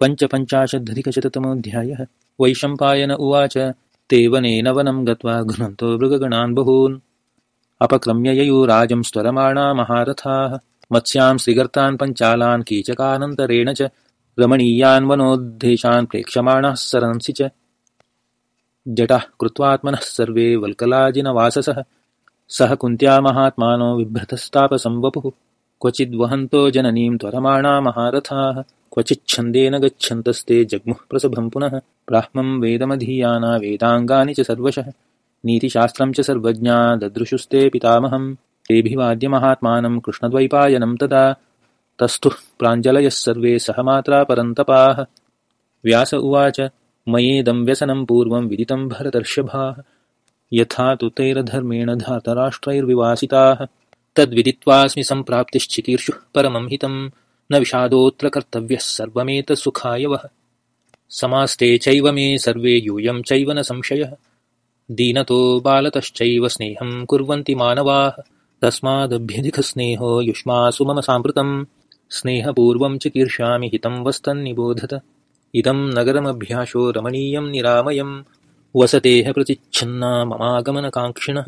पञ्चपञ्चाशद्धधिकशततमोऽध्यायः वैशम्पायन उवाच ते वनेन वनं गत्वा घ्नन्तो मृगगणान् बहून्। अपक्रम्य ययुराजं स्वरमाणा महारथाः। मत्स्यां श्रीगर्तान् पञ्चालान् कीचकानन्तरेण च रमणीयान् वनोद्देशान् प्रेक्षमाणाः सरंसि च। जटाः कृत्वात्मनः सर्वे वल्कलाजिनवाससः। सह कुन्त्या महात्मानो बिभ्रतस्तापसंवपुः। क्वचिद्वहन्तो जननीं त्वरमाणा महारथाः। क्वचिच्छन्देन गच्छन्तस्ते जग्मुः प्रसभं पुनः। ब्राह्मं वेदमधीयाना वेदाङ्गानि च सर्वशः। नीतिशास्त्रं च सर्वज्ञा ददृशुस्ते पितामहं तेऽभिवाद्यमहात्मानं कृष्णद्वैपायनं तदा। तस्थुः प्राञ्जलयः सर्वे सह मात्रा परन्तपाः। व्यास उवाच मयेदं व्यसनं पूर्वं विदितं भरतर्षभाः। यथा तु तैरधर्मेण धातराष्ट्रैर्विवासिताः। तद्विदित्वास्मि सम्प्राप्तिश्चिकीर्षुः परमं हितम् न विषादोऽत्र कर्तव्यः सर्वमेतत्सुखाय वः। समास्ते चैव मे सर्वे यूयं चैव न संशयः। दीनतो बालतश्चैव स्नेहं कुर्वन्ति मानवाः। तस्मादभ्यधिकस्नेहो युष्मासु मम साम्प्रतं स्नेहपूर्वं चिकीर्षामि हितं वस्तन्निबोधत। इदं नगरमभ्याशो रमणीयं निरामयं वसतेः प्रतिच्छन्ना ममागमनकाङ्क्षिणः